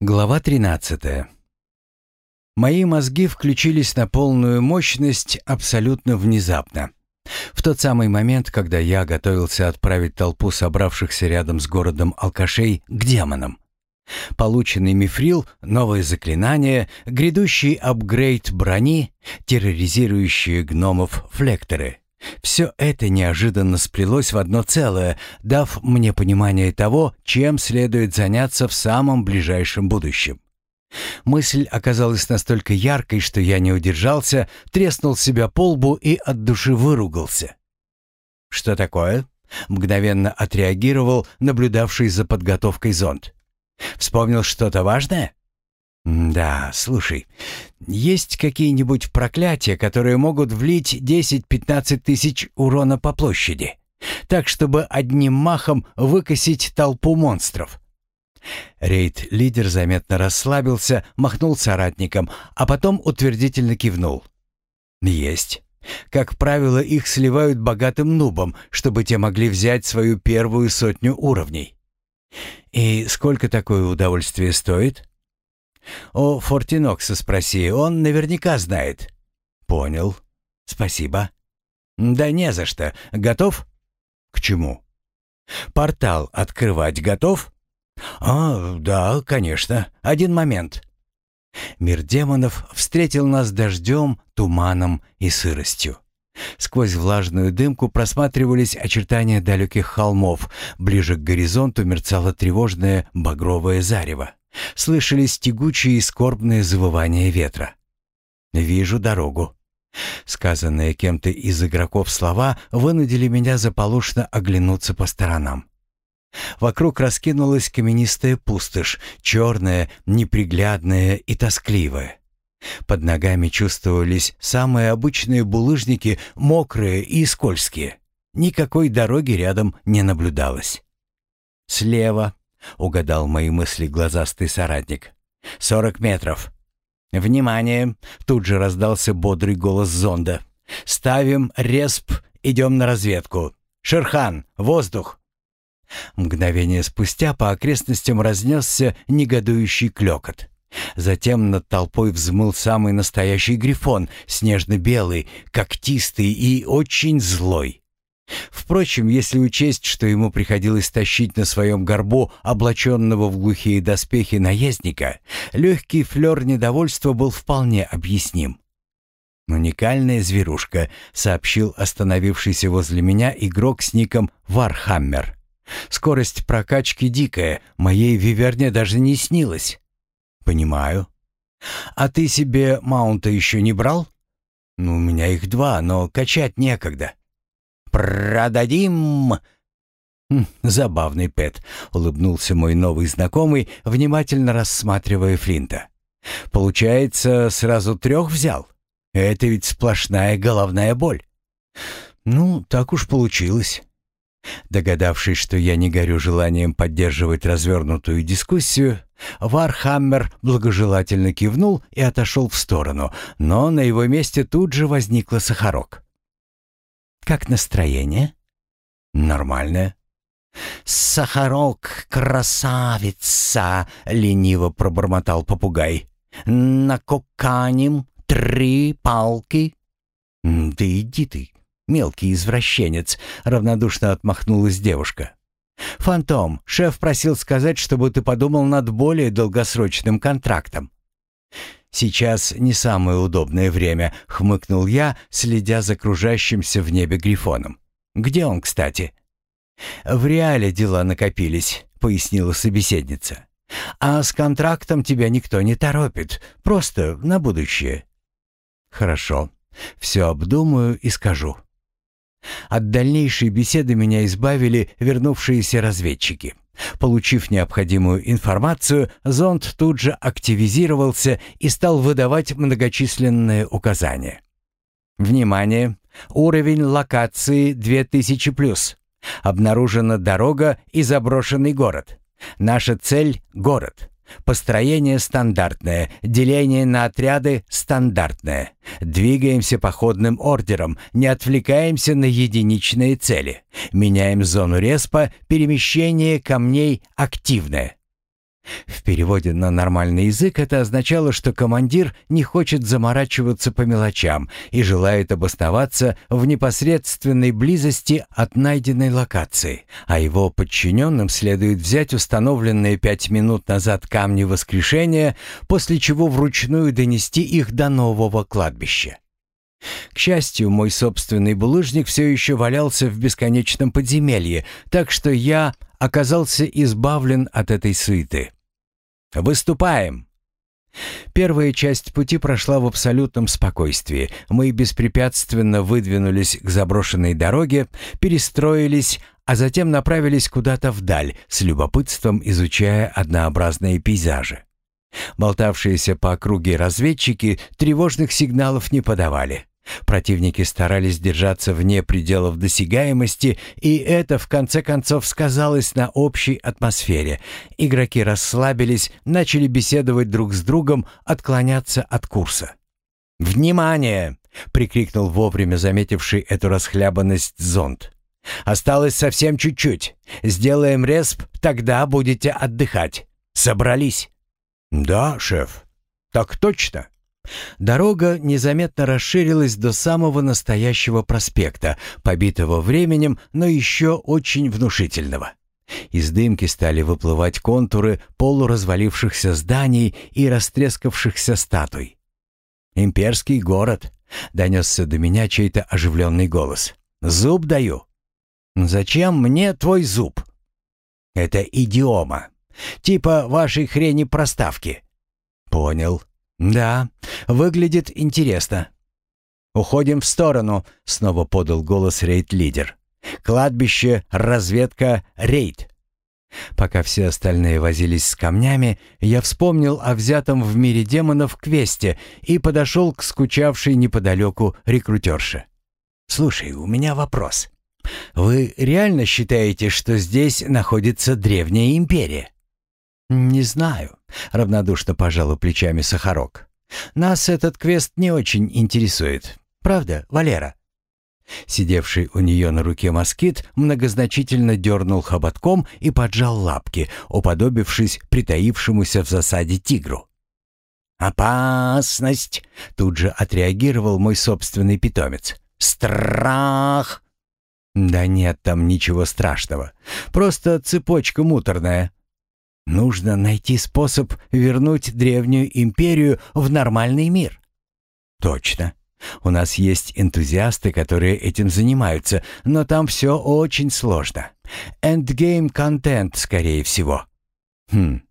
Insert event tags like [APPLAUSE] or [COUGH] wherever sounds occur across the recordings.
Глава 13. Мои мозги включились на полную мощность абсолютно внезапно. В тот самый момент, когда я готовился отправить толпу собравшихся рядом с городом алкашей к демонам. Полученный мифрил, новое заклинание, грядущий апгрейд брони, терроризирующие гномов флекторы. Все это неожиданно сплелось в одно целое, дав мне понимание того, чем следует заняться в самом ближайшем будущем. Мысль оказалась настолько яркой, что я не удержался, треснул себя по лбу и от души выругался. «Что такое?» — мгновенно отреагировал наблюдавший за подготовкой зонд. «Вспомнил что-то важное?» «Да, слушай, есть какие-нибудь проклятия, которые могут влить 10-15 тысяч урона по площади, так чтобы одним махом выкосить толпу монстров?» Рейд-лидер заметно расслабился, махнул соратником, а потом утвердительно кивнул. «Есть. Как правило, их сливают богатым нубам, чтобы те могли взять свою первую сотню уровней. И сколько такое удовольствие стоит?» «О Фортинокса спроси, он наверняка знает». «Понял. Спасибо». «Да не за что. Готов?» «К чему?» «Портал открывать готов?» «А, да, конечно. Один момент». Мир демонов встретил нас дождем, туманом и сыростью. Сквозь влажную дымку просматривались очертания далеких холмов, ближе к горизонту мерцало тревожное багровое зарево. Слышались тягучие и скорбные завывания ветра. «Вижу дорогу». Сказанные кем-то из игроков слова вынудили меня заполошно оглянуться по сторонам. Вокруг раскинулась каменистая пустошь, черная, неприглядная и тоскливая. Под ногами чувствовались самые обычные булыжники, мокрые и скользкие. Никакой дороги рядом не наблюдалось. «Слева», — угадал мои мысли глазастый соратник. «Сорок метров». «Внимание!» — тут же раздался бодрый голос зонда. «Ставим респ, идем на разведку. Шерхан, воздух!» Мгновение спустя по окрестностям разнесся негодующий клёкот. Затем над толпой взмыл самый настоящий грифон, снежно-белый, когтистый и очень злой. Впрочем, если учесть, что ему приходилось тащить на своем горбу облаченного в глухие доспехи наездника, легкий флер недовольства был вполне объясним. «Уникальная зверушка», — сообщил остановившийся возле меня игрок с ником Вархаммер. «Скорость прокачки дикая, моей виверне даже не снилась». «Понимаю». «А ты себе маунта еще не брал?» «Ну, у меня их два, но качать некогда». «Продадим!» хм, «Забавный пет», — улыбнулся мой новый знакомый, внимательно рассматривая Флинта. «Получается, сразу трех взял? Это ведь сплошная головная боль». «Ну, так уж получилось». Догадавшись, что я не горю желанием поддерживать развернутую дискуссию, Вархаммер благожелательно кивнул и отошел в сторону, но на его месте тут же возникла Сахарок. Как настроение? Нормальное. «Сахарок, красавица!» — лениво пробормотал попугай. «Накоканим три палки». «Да иди ты, мелкий извращенец!» — равнодушно отмахнулась девушка. «Фантом, шеф просил сказать, чтобы ты подумал над более долгосрочным контрактом». «Сейчас не самое удобное время», — хмыкнул я, следя за кружащимся в небе грифоном. «Где он, кстати?» «В реале дела накопились», — пояснила собеседница. «А с контрактом тебя никто не торопит, просто на будущее». «Хорошо, все обдумаю и скажу». От дальнейшей беседы меня избавили вернувшиеся разведчики. Получив необходимую информацию, зонд тут же активизировался и стал выдавать многочисленные указания. Внимание! Уровень локации 2000+. Обнаружена дорога и заброшенный город. Наша цель — город. Построение стандартное, деление на отряды стандартное. Двигаемся походным ордером, не отвлекаемся на единичные цели. Меняем зону респа, перемещение камней активное. В переводе на нормальный язык это означало, что командир не хочет заморачиваться по мелочам и желает обосноваться в непосредственной близости от найденной локации, а его подчиненным следует взять установленные пять минут назад камни воскрешения, после чего вручную донести их до нового кладбища. К счастью, мой собственный булыжник все еще валялся в бесконечном подземелье, так что я оказался избавлен от этой суеты. «Выступаем!» Первая часть пути прошла в абсолютном спокойствии. Мы беспрепятственно выдвинулись к заброшенной дороге, перестроились, а затем направились куда-то вдаль, с любопытством изучая однообразные пейзажи. Болтавшиеся по округе разведчики тревожных сигналов не подавали. Противники старались держаться вне пределов досягаемости, и это в конце концов сказалось на общей атмосфере. Игроки расслабились, начали беседовать друг с другом, отклоняться от курса. «Внимание!» — прикрикнул вовремя заметивший эту расхлябанность зонд. «Осталось совсем чуть-чуть. Сделаем респ, тогда будете отдыхать. Собрались?» «Да, шеф. Так точно». Дорога незаметно расширилась до самого настоящего проспекта, побитого временем, но еще очень внушительного. Из дымки стали выплывать контуры полуразвалившихся зданий и растрескавшихся статуй. «Имперский город», — донесся до меня чей-то оживленный голос. «Зуб даю». «Зачем мне твой зуб?» «Это идиома. Типа вашей хрени проставки». «Понял. «Да, выглядит интересно». «Уходим в сторону», — снова подал голос рейд-лидер. «Кладбище, разведка, рейд». Пока все остальные возились с камнями, я вспомнил о взятом в мире демонов квесте и подошел к скучавшей неподалеку рекрутерше. «Слушай, у меня вопрос. Вы реально считаете, что здесь находится древняя империя?» «Не знаю», — равнодушно пожал плечами Сахарок. «Нас этот квест не очень интересует. Правда, Валера?» Сидевший у нее на руке москит многозначительно дернул хоботком и поджал лапки, уподобившись притаившемуся в засаде тигру. «Опасность!» — тут же отреагировал мой собственный питомец. «Страх!» «Да нет там ничего страшного. Просто цепочка муторная. Нужно найти способ вернуть древнюю империю в нормальный мир. Точно. У нас есть энтузиасты, которые этим занимаются, но там все очень сложно. Эндгейм-контент, скорее всего. Хм,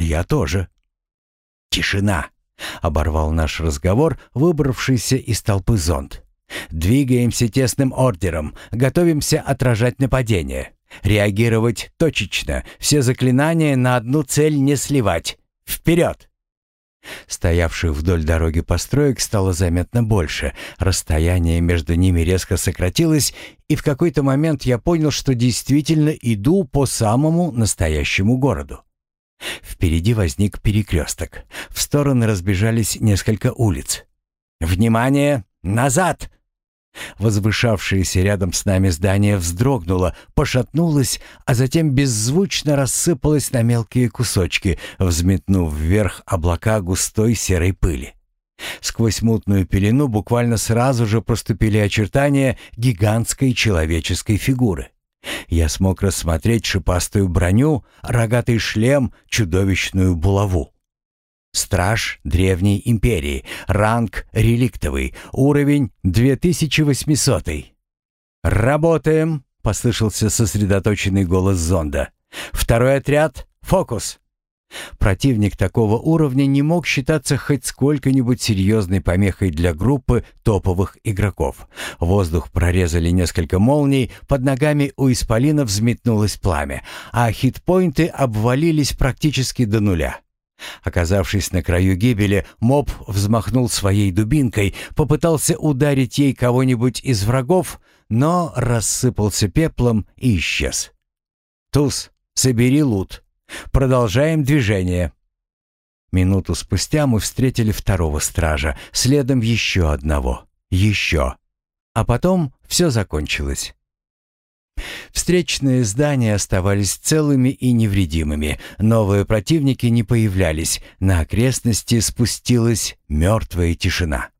я тоже. Тишина. Оборвал наш разговор, выбравшийся из толпы зонд. Двигаемся тесным ордером, готовимся отражать нападение. Реагировать точечно, все заклинания на одну цель не сливать. Вперед! Стоявших вдоль дороги построек стало заметно больше, расстояние между ними резко сократилось, и в какой-то момент я понял, что действительно иду по самому настоящему городу. Впереди возник перекресток. В стороны разбежались несколько улиц. «Внимание! Назад!» Возвышавшееся рядом с нами здание вздрогнуло, пошатнулось, а затем беззвучно рассыпалось на мелкие кусочки, взметнув вверх облака густой серой пыли. Сквозь мутную пелену буквально сразу же проступили очертания гигантской человеческой фигуры. Я смог рассмотреть шипастую броню, рогатый шлем, чудовищную булаву. Страж Древней Империи. Ранг реликтовый. Уровень 2800. «Работаем!» — послышался сосредоточенный голос зонда. «Второй отряд. Фокус!» Противник такого уровня не мог считаться хоть сколько-нибудь серьезной помехой для группы топовых игроков. Воздух прорезали несколько молний, под ногами у исполина взметнулось пламя, а хитпоинты обвалились практически до нуля. Оказавшись на краю гибели, моб взмахнул своей дубинкой, попытался ударить ей кого-нибудь из врагов, но рассыпался пеплом и исчез. «Туз, собери лут. Продолжаем движение». Минуту спустя мы встретили второго стража, следом еще одного. Еще. А потом все закончилось. Встречные здания оставались целыми и невредимыми. Новые противники не появлялись. На окрестности спустилась мертвая тишина.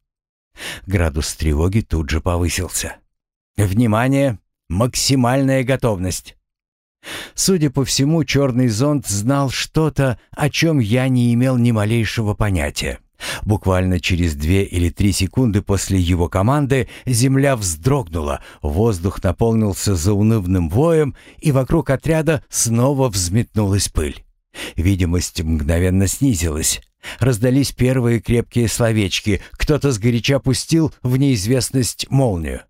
Градус тревоги тут же повысился. «Внимание! Максимальная готовность!» Судя по всему, черный зонт знал что-то, о чем я не имел ни малейшего понятия. Буквально через две или три секунды после его команды земля вздрогнула, воздух наполнился заунывным воем, и вокруг отряда снова взметнулась пыль. Видимость мгновенно снизилась. Раздались первые крепкие словечки, кто-то сгоряча пустил в неизвестность молнию.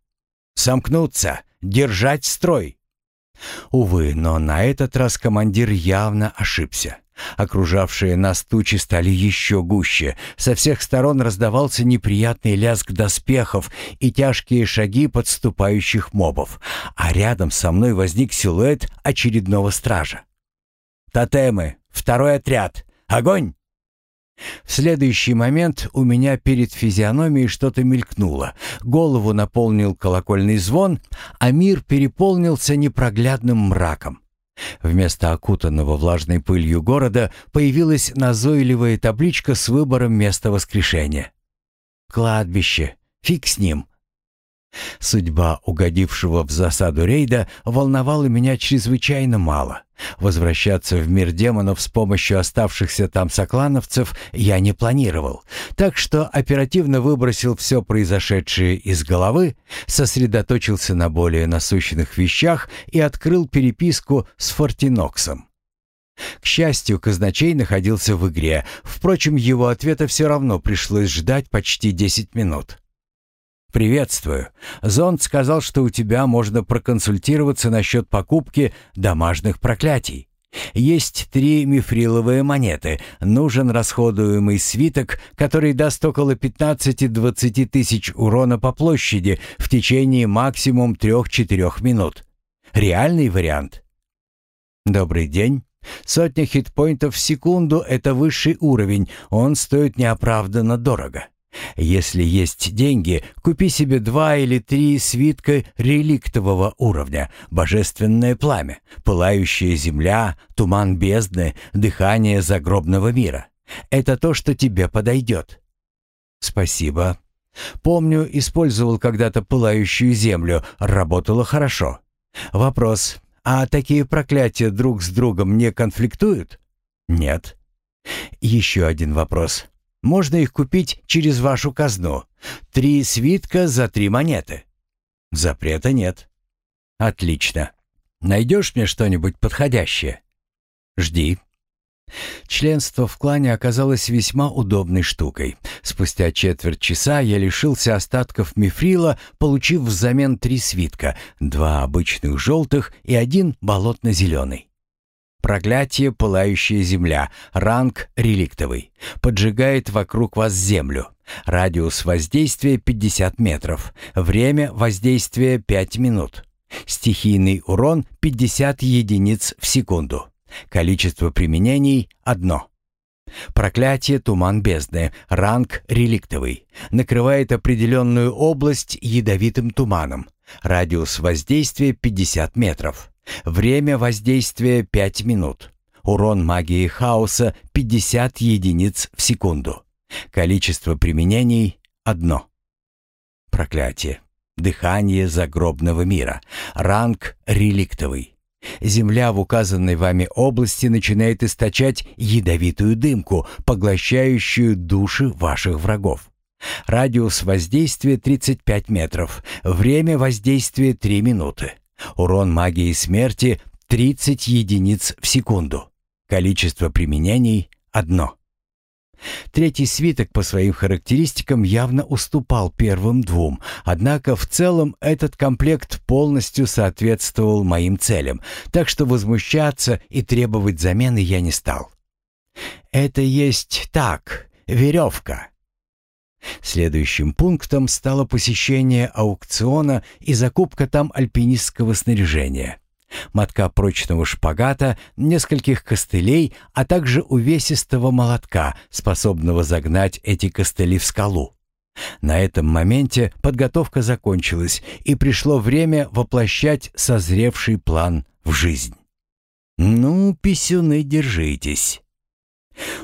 «Сомкнуться! Держать строй!» Увы, но на этот раз командир явно ошибся. Окружавшие нас тучи стали еще гуще. Со всех сторон раздавался неприятный лязг доспехов и тяжкие шаги подступающих мобов, а рядом со мной возник силуэт очередного стража. «Тотемы! Второй отряд! Огонь!» В следующий момент у меня перед физиономией что-то мелькнуло. Голову наполнил колокольный звон, а мир переполнился непроглядным мраком. Вместо окутанного влажной пылью города появилась назойливая табличка с выбором места воскрешения. «Кладбище. Фиг с ним. Судьба угодившего в засаду рейда волновала меня чрезвычайно мало. Возвращаться в мир демонов с помощью оставшихся там соклановцев я не планировал, так что оперативно выбросил все произошедшее из головы, сосредоточился на более насущных вещах и открыл переписку с Фортиноксом. К счастью, казначей находился в игре, впрочем, его ответа все равно пришлось ждать почти 10 минут. «Приветствую. Зонд сказал, что у тебя можно проконсультироваться насчет покупки домашних проклятий. Есть три мифриловые монеты. Нужен расходуемый свиток, который даст около 15-20 тысяч урона по площади в течение максимум 3-4 минут. Реальный вариант. Добрый день. Сотня хитпоинтов в секунду — это высший уровень. Он стоит неоправданно дорого. Если есть деньги, купи себе два или три свитка реликтового уровня, божественное пламя, пылающая земля, туман бездны, дыхание загробного мира. Это то, что тебе подойдет. Спасибо. Помню, использовал когда-то пылающую землю, работало хорошо. Вопрос, а такие проклятия друг с другом не конфликтуют? Нет. Еще один вопрос. Можно их купить через вашу казну. Три свитка за три монеты. Запрета нет. Отлично. Найдешь мне что-нибудь подходящее? Жди. Членство в клане оказалось весьма удобной штукой. Спустя четверть часа я лишился остатков мифрила, получив взамен три свитка, два обычных желтых и один болотно-зеленый. Проклятие «Пылающая земля», ранг «Реликтовый». Поджигает вокруг вас землю. Радиус воздействия 50 метров. Время воздействия 5 минут. Стихийный урон 50 единиц в секунду. Количество применений – одно. Проклятие «Туман бездны», ранг «Реликтовый». Накрывает определенную область ядовитым туманом. Радиус воздействия 50 метров. Время воздействия 5 минут. Урон магии хаоса 50 единиц в секунду. Количество применений – одно. Проклятие. Дыхание загробного мира. Ранг реликтовый. Земля в указанной вами области начинает источать ядовитую дымку, поглощающую души ваших врагов. Радиус воздействия 35 метров. Время воздействия 3 минуты. Урон магии смерти 30 единиц в секунду. Количество применений — одно. Третий свиток по своим характеристикам явно уступал первым двум, однако в целом этот комплект полностью соответствовал моим целям, так что возмущаться и требовать замены я не стал. «Это есть так, веревка», Следующим пунктом стало посещение аукциона и закупка там альпинистского снаряжения. Мотка прочного шпагата, нескольких костылей, а также увесистого молотка, способного загнать эти костыли в скалу. На этом моменте подготовка закончилась, и пришло время воплощать созревший план в жизнь. «Ну, писюны, держитесь».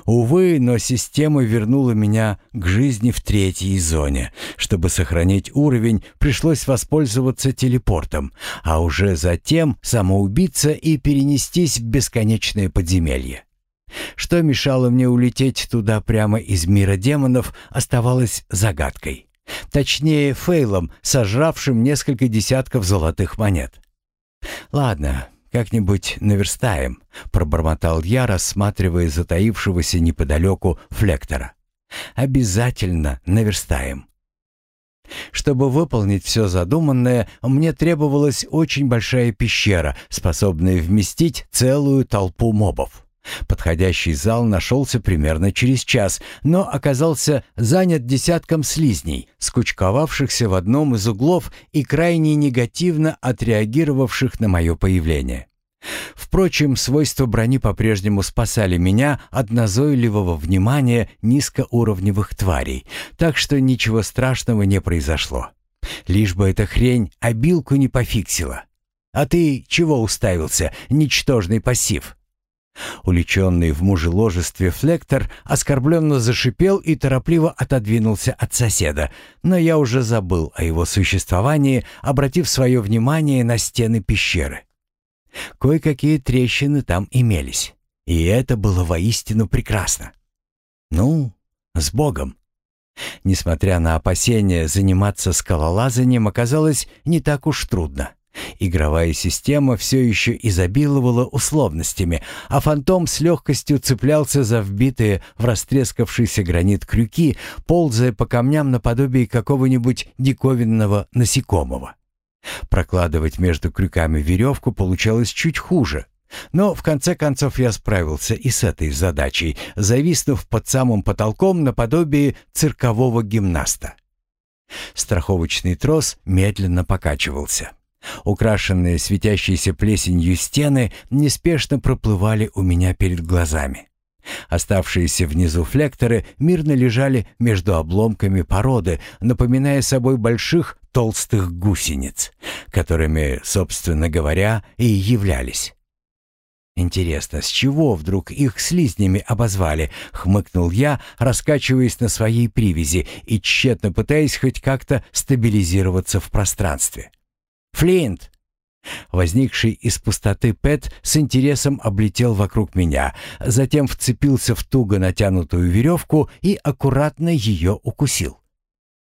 Увы, но система вернула меня к жизни в третьей зоне. Чтобы сохранить уровень, пришлось воспользоваться телепортом, а уже затем самоубиться и перенестись в бесконечное подземелье. Что мешало мне улететь туда прямо из мира демонов, оставалось загадкой. Точнее, фейлом, сожравшим несколько десятков золотых монет. «Ладно, как-нибудь наверстаем», — пробормотал я, рассматривая затаившегося неподалеку флектора. «Обязательно наверстаем». Чтобы выполнить все задуманное, мне требовалась очень большая пещера, способная вместить целую толпу мобов. Подходящий зал нашелся примерно через час, но оказался занят десятком слизней, скучковавшихся в одном из углов и крайне негативно отреагировавших на мое появление. Впрочем, свойства брони по-прежнему спасали меня от назойливого внимания низкоуровневых тварей, так что ничего страшного не произошло. Лишь бы эта хрень обилку не пофиксила. А ты чего уставился, ничтожный пассив? Уличенный в мужеложестве флектор оскорбленно зашипел и торопливо отодвинулся от соседа, но я уже забыл о его существовании, обратив свое внимание на стены пещеры. Кое-какие трещины там имелись, и это было воистину прекрасно. Ну, с Богом. Несмотря на опасения, заниматься скалолазанием оказалось не так уж трудно. Игровая система все еще изобиловала условностями, а фантом с легкостью цеплялся за вбитые в растрескавшийся гранит крюки, ползая по камням наподобие какого-нибудь диковинного насекомого. Прокладывать между крюками веревку получалось чуть хуже. Но в конце концов я справился и с этой задачей, зависнув под самым потолком наподобие циркового гимнаста. Страховочный трос медленно покачивался. Украшенные светящейся плесенью стены неспешно проплывали у меня перед глазами. Оставшиеся внизу флекторы мирно лежали между обломками породы, напоминая собой больших толстых гусениц, которыми, собственно говоря, и являлись. «Интересно, с чего вдруг их слизнями обозвали?» — хмыкнул я, раскачиваясь на своей привязи и тщетно пытаясь хоть как-то стабилизироваться в пространстве. «Флинт!» Возникший из пустоты Пэт с интересом облетел вокруг меня, затем вцепился в туго натянутую веревку и аккуратно ее укусил.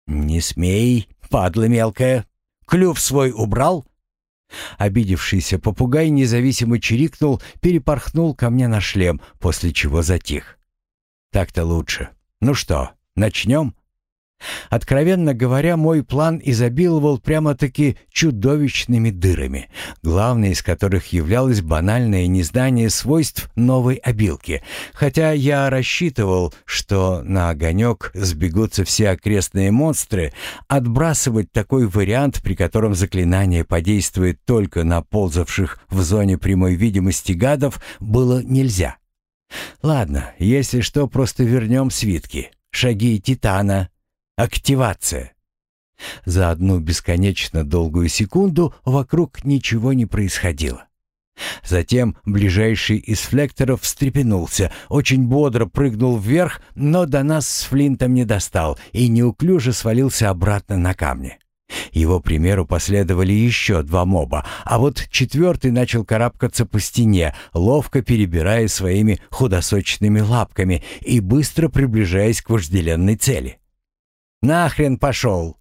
«Не смей, падла мелкая! Клюв свой убрал?» Обидевшийся попугай независимо чирикнул, перепорхнул ко мне на шлем, после чего затих. «Так-то лучше. Ну что, начнем?» Откровенно говоря, мой план изобиловал прямо-таки чудовищными дырами, главной из которых являлось банальное незнание свойств новой обилки, хотя я рассчитывал, что на огонек сбегутся все окрестные монстры, отбрасывать такой вариант, при котором заклинание подействует только на ползавших в зоне прямой видимости гадов, было нельзя. Ладно, если что, просто вернем свитки. Шаги Титана, Активация. За одну бесконечно долгую секунду вокруг ничего не происходило. Затем ближайший из флекторов встрепенулся, очень бодро прыгнул вверх, но до нас с Флинтом не достал и неуклюже свалился обратно на камни. Его примеру последовали еще два моба, а вот четвертый начал карабкаться по стене, ловко перебирая своими худосочными лапками и быстро приближаясь к вожделенной цели. «Нахрен пошел!»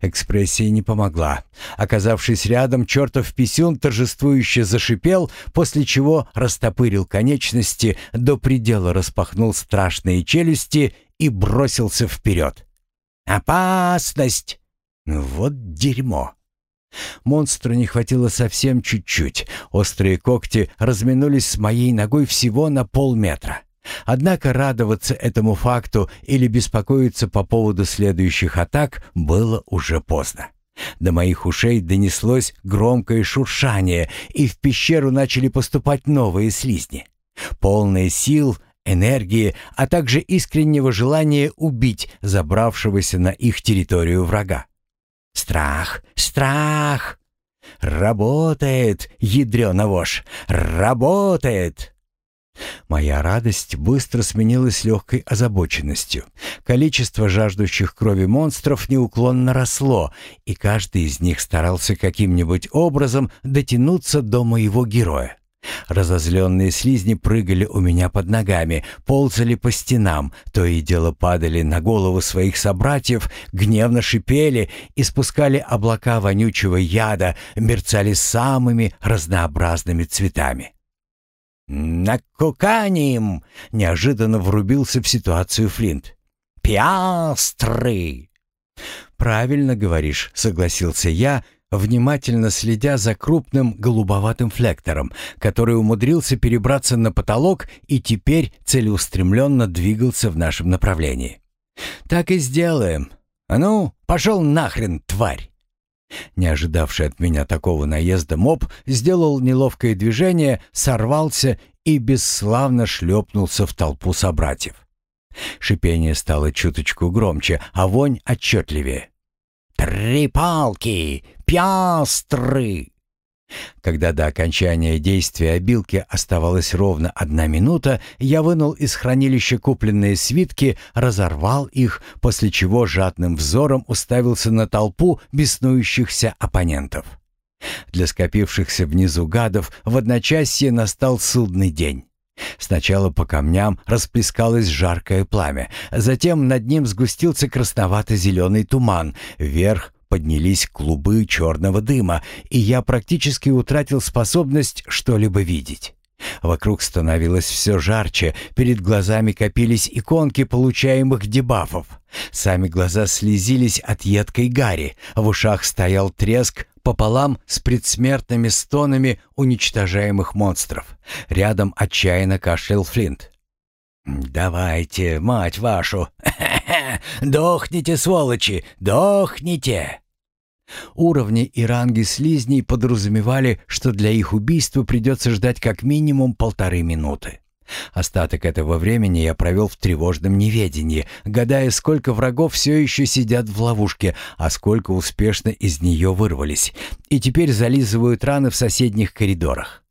Экспрессия не помогла. Оказавшись рядом, чертов писюн торжествующе зашипел, после чего растопырил конечности, до предела распахнул страшные челюсти и бросился вперед. «Опасность!» «Вот дерьмо!» Монстру не хватило совсем чуть-чуть. Острые когти разминулись с моей ногой всего на полметра. Однако радоваться этому факту или беспокоиться по поводу следующих атак было уже поздно. До моих ушей донеслось громкое шуршание, и в пещеру начали поступать новые слизни. Полные сил энергии, а также искреннего желания убить забравшегося на их территорию врага. Страх, страх! Работает, ядрёна вошь, работает! Моя радость быстро сменилась легкой озабоченностью. Количество жаждущих крови монстров неуклонно росло, и каждый из них старался каким-нибудь образом дотянуться до моего героя. Разозленные слизни прыгали у меня под ногами, ползали по стенам, то и дело падали на головы своих собратьев, гневно шипели, испускали облака вонючего яда, мерцали самыми разнообразными цветами. «Накуканим!» — неожиданно врубился в ситуацию Флинт. «Пиастры!» «Правильно говоришь», — согласился я, внимательно следя за крупным голубоватым флектором, который умудрился перебраться на потолок и теперь целеустремленно двигался в нашем направлении. «Так и сделаем. А ну, пошел нахрен, тварь!» Не ожидавший от меня такого наезда моб сделал неловкое движение, сорвался и бесславно шлепнулся в толпу собратьев. Шипение стало чуточку громче, а вонь отчетливее. «Три палки! Пястры!» Когда до окончания действия обилки оставалась ровно одна минута, я вынул из хранилища купленные свитки, разорвал их, после чего жадным взором уставился на толпу беснующихся оппонентов. Для скопившихся внизу гадов в одночасье настал судный день. Сначала по камням расплескалось жаркое пламя, затем над ним сгустился красновато-зеленый туман, вверх поднялись клубы черного дыма, и я практически утратил способность что-либо видеть. Вокруг становилось все жарче, перед глазами копились иконки получаемых дебафов. Сами глаза слезились от едкой гари, в ушах стоял треск пополам с предсмертными стонами уничтожаемых монстров. Рядом отчаянно кашлял Флинт. «Давайте, мать вашу! [LAUGHS] Дохните, сволочи, дохните!» Уровни и ранги слизней подразумевали, что для их убийства придется ждать как минимум полторы минуты. Остаток этого времени я провел в тревожном неведении, гадая, сколько врагов все еще сидят в ловушке, а сколько успешно из нее вырвались, и теперь зализывают раны в соседних коридорах.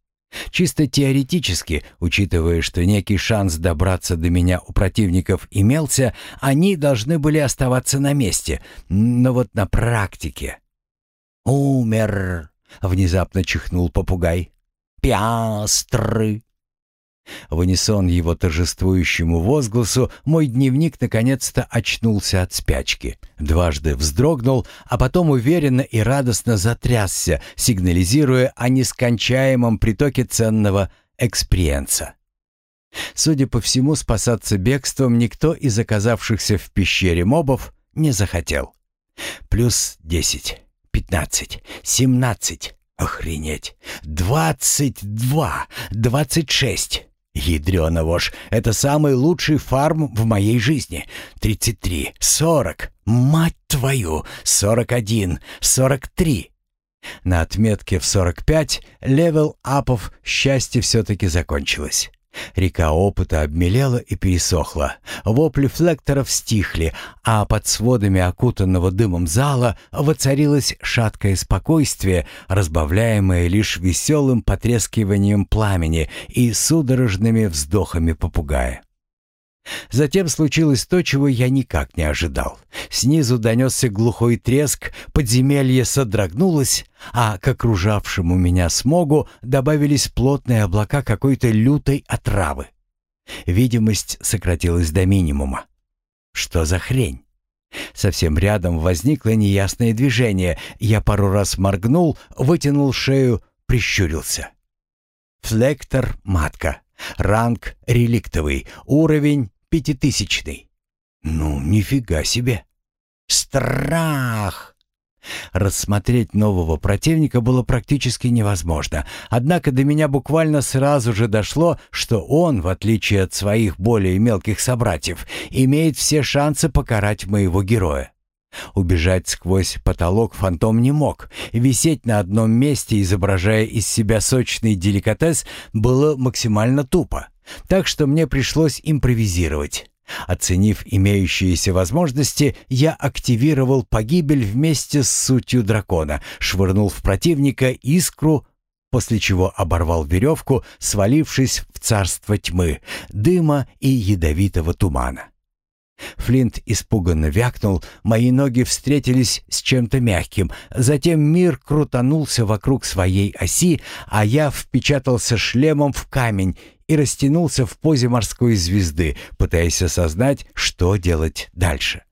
Чисто теоретически, учитывая, что некий шанс добраться до меня у противников имелся, они должны были оставаться на месте, но вот на практике «Умер!» — внезапно чихнул попугай. «Пиастры!» В унисон его торжествующему возгласу мой дневник наконец-то очнулся от спячки. Дважды вздрогнул, а потом уверенно и радостно затрясся, сигнализируя о нескончаемом притоке ценного эксприенса. Судя по всему, спасаться бегством никто из оказавшихся в пещере мобов не захотел. Плюс десять пятнадцать, семнадцать, охренеть, двадцать два, двадцать шесть. Ядрёна вошь, это самый лучший фарм в моей жизни. Тридцать три, сорок, мать твою, сорок один, сорок три. На отметке в сорок пять левел апов счастье все-таки закончилось. Река опыта обмелела и пересохла. Вопли флекторов стихли, а под сводами окутанного дымом зала воцарилось шаткое спокойствие, разбавляемое лишь веселым потрескиванием пламени и судорожными вздохами попугая. Затем случилось то, чего я никак не ожидал. Снизу донесся глухой треск, подземелье содрогнулось, а к окружавшему меня смогу добавились плотные облака какой-то лютой отравы. Видимость сократилась до минимума. Что за хрень? Совсем рядом возникло неясное движение. Я пару раз моргнул, вытянул шею, прищурился. Флектор матка. Ранг реликтовый, уровень пятитысячный. Ну, нифига себе. Страх! Рассмотреть нового противника было практически невозможно, однако до меня буквально сразу же дошло, что он, в отличие от своих более мелких собратьев, имеет все шансы покарать моего героя. Убежать сквозь потолок фантом не мог. Висеть на одном месте, изображая из себя сочный деликатес, было максимально тупо. Так что мне пришлось импровизировать. Оценив имеющиеся возможности, я активировал погибель вместе с сутью дракона, швырнул в противника искру, после чего оборвал веревку, свалившись в царство тьмы, дыма и ядовитого тумана. Флинт испуганно вякнул, мои ноги встретились с чем-то мягким, затем мир крутанулся вокруг своей оси, а я впечатался шлемом в камень и растянулся в позе морской звезды, пытаясь осознать, что делать дальше.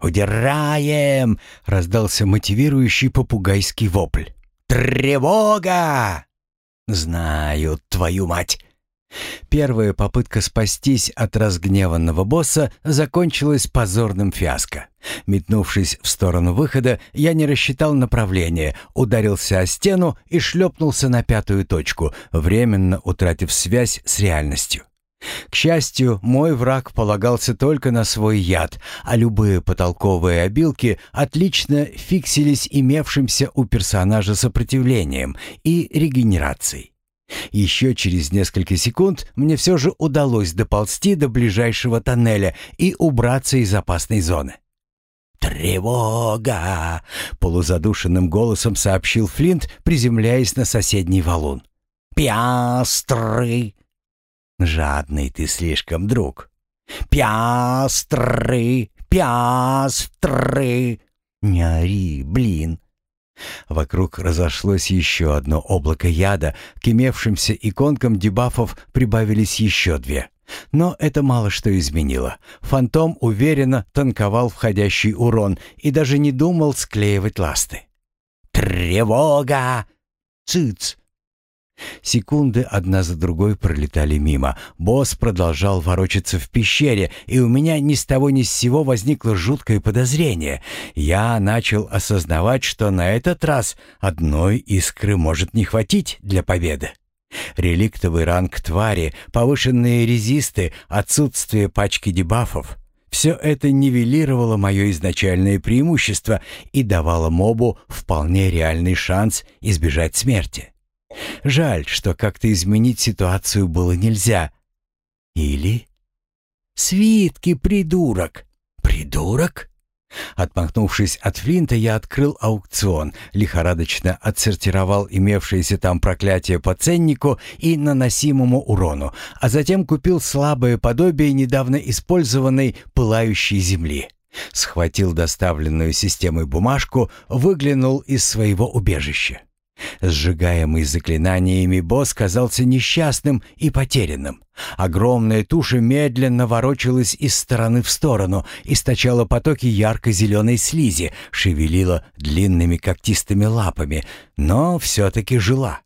«Удираем!» — раздался мотивирующий попугайский вопль. «Тревога!» «Знаю, твою мать!» Первая попытка спастись от разгневанного босса закончилась позорным фиаско. Метнувшись в сторону выхода, я не рассчитал направление, ударился о стену и шлепнулся на пятую точку, временно утратив связь с реальностью. К счастью, мой враг полагался только на свой яд, а любые потолковые обилки отлично фиксились имевшимся у персонажа сопротивлением и регенерацией. Еще через несколько секунд мне все же удалось доползти до ближайшего тоннеля и убраться из опасной зоны. «Тревога!» — полузадушенным голосом сообщил Флинт, приземляясь на соседний валун. «Пиастры!» «Жадный ты слишком, друг!» «Пиастры! Пиастры!» «Не ори, блин!» Вокруг разошлось еще одно облако яда, к имевшимся иконкам дебафов прибавились еще две. Но это мало что изменило. Фантом уверенно танковал входящий урон и даже не думал склеивать ласты. «Тревога!» «Цыц!» Секунды одна за другой пролетали мимо. Босс продолжал ворочаться в пещере, и у меня ни с того ни с сего возникло жуткое подозрение. Я начал осознавать, что на этот раз одной искры может не хватить для победы. Реликтовый ранг твари, повышенные резисты, отсутствие пачки дебафов — все это нивелировало мое изначальное преимущество и давало мобу вполне реальный шанс избежать смерти. Жаль, что как-то изменить ситуацию было нельзя. Или... «Свитки, придурок!» «Придурок?» Отмахнувшись от Флинта, я открыл аукцион, лихорадочно отсортировал имевшееся там проклятие по ценнику и наносимому урону, а затем купил слабое подобие недавно использованной пылающей земли. Схватил доставленную системой бумажку, выглянул из своего убежища. Сжигаемый заклинаниями босс казался несчастным и потерянным. Огромная туша медленно ворочалась из стороны в сторону, источала потоки ярко-зеленой слизи, шевелила длинными когтистыми лапами, но все-таки жила.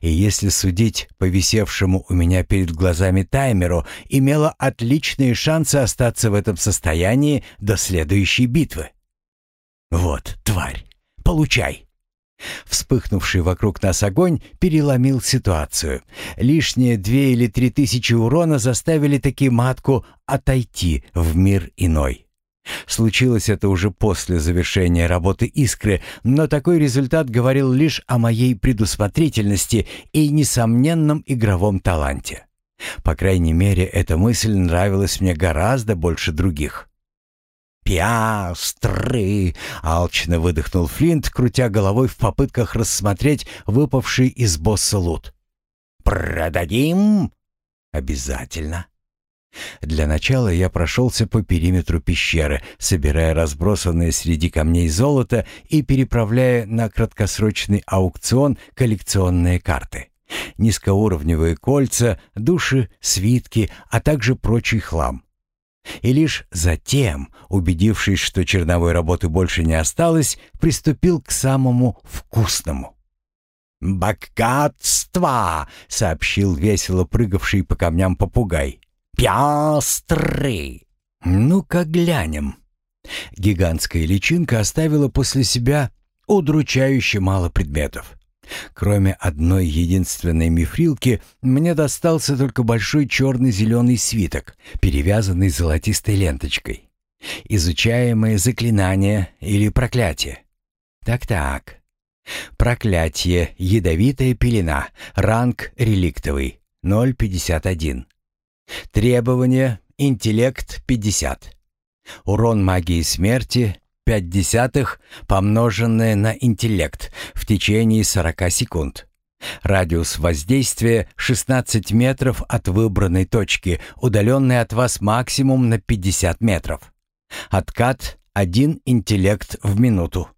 И если судить по висевшему у меня перед глазами таймеру, имела отличные шансы остаться в этом состоянии до следующей битвы. «Вот, тварь, получай!» Вспыхнувший вокруг нас огонь переломил ситуацию. Лишние две или три тысячи урона заставили таки матку отойти в мир иной. Случилось это уже после завершения работы «Искры», но такой результат говорил лишь о моей предусмотрительности и несомненном игровом таланте. По крайней мере, эта мысль нравилась мне гораздо больше других. «Пиастры!» — алчно выдохнул Флинт, крутя головой в попытках рассмотреть выпавший из босса лут. «Продадим?» «Обязательно». Для начала я прошелся по периметру пещеры, собирая разбросанное среди камней золото и переправляя на краткосрочный аукцион коллекционные карты. Низкоуровневые кольца, души, свитки, а также прочий хлам. И лишь затем, убедившись, что черновой работы больше не осталось, приступил к самому вкусному. «Богатство!» — сообщил весело прыгавший по камням попугай. «Пястры!» «Ну-ка глянем». Гигантская личинка оставила после себя удручающе мало предметов. Кроме одной единственной мифрилки, мне достался только большой черный-зеленый свиток, перевязанный золотистой ленточкой. Изучаемое заклинание или проклятие. Так-так. Проклятие, ядовитая пелена, ранг реликтовый. 0,51. Требования интеллект 50. Урон магии смерти 5 десятых помноженное на интеллект в течение 40 секунд. Радиус воздействия 16 метров от выбранной точки, удаленный от вас максимум на 50 метров. Откат 1 интеллект в минуту.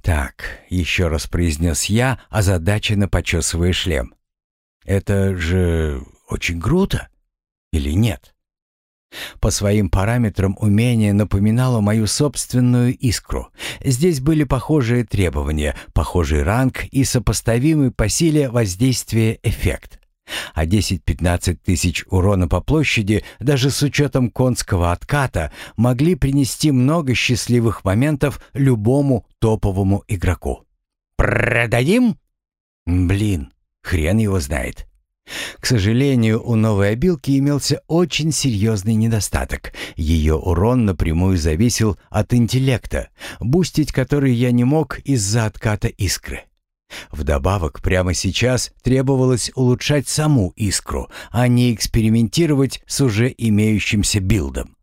«Так», — еще раз произнес я, озадаченно почесывая шлем. «Это же очень круто, или нет?» По своим параметрам умение напоминало мою собственную искру. Здесь были похожие требования, похожий ранг и сопоставимый по силе воздействия эффект. А 10-15 тысяч урона по площади, даже с учетом конского отката, могли принести много счастливых моментов любому топовому игроку. «Продадим?» Блин, хрен его знает. К сожалению, у новой обилки имелся очень серьезный недостаток. Ее урон напрямую зависел от интеллекта, бустить который я не мог из-за отката искры. Вдобавок, прямо сейчас требовалось улучшать саму искру, а не экспериментировать с уже имеющимся билдом.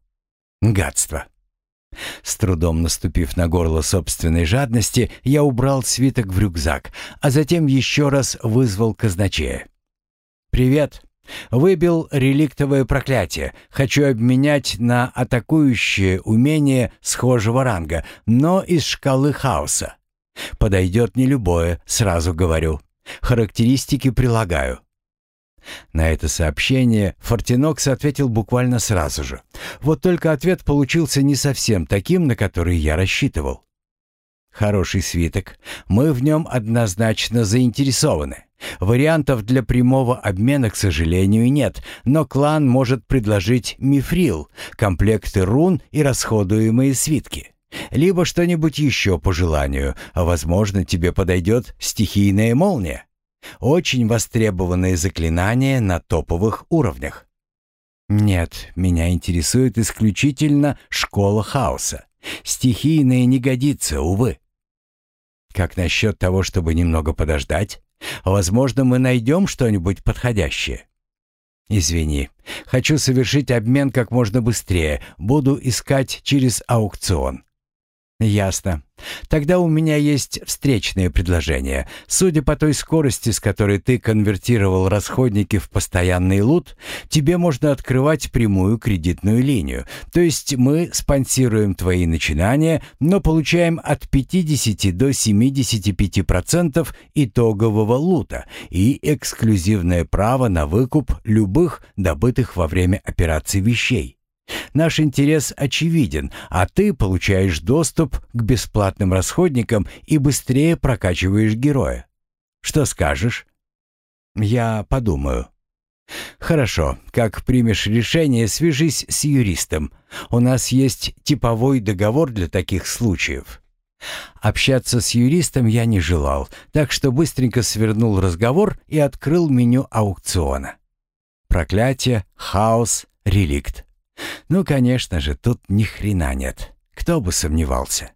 Гадство. С трудом наступив на горло собственной жадности, я убрал свиток в рюкзак, а затем еще раз вызвал казначея. «Привет. Выбил реликтовое проклятие. Хочу обменять на атакующее умение схожего ранга, но из шкалы хаоса. Подойдет не любое, сразу говорю. Характеристики прилагаю. На это сообщение Фортинокс ответил буквально сразу же. Вот только ответ получился не совсем таким, на который я рассчитывал. Хороший свиток. Мы в нем однозначно заинтересованы. Вариантов для прямого обмена, к сожалению, нет, но клан может предложить мифрил, комплекты рун и расходуемые свитки. Либо что-нибудь еще по желанию, а возможно тебе подойдет стихийная молния. Очень востребованное заклинание на топовых уровнях. Нет, меня интересует исключительно школа хаоса. Стихийная не годится, увы. Как насчет того, чтобы немного подождать? Возможно, мы найдем что-нибудь подходящее. Извини, хочу совершить обмен как можно быстрее. Буду искать через аукцион. «Ясно. Тогда у меня есть встречное предложение. Судя по той скорости, с которой ты конвертировал расходники в постоянный лут, тебе можно открывать прямую кредитную линию. То есть мы спонсируем твои начинания, но получаем от 50 до 75% итогового лута и эксклюзивное право на выкуп любых добытых во время операции вещей. Наш интерес очевиден, а ты получаешь доступ к бесплатным расходникам и быстрее прокачиваешь героя. Что скажешь? Я подумаю. Хорошо, как примешь решение, свяжись с юристом. У нас есть типовой договор для таких случаев. Общаться с юристом я не желал, так что быстренько свернул разговор и открыл меню аукциона. Проклятие, хаос, реликт. Ну, конечно же, тут ни хрена нет. Кто бы сомневался.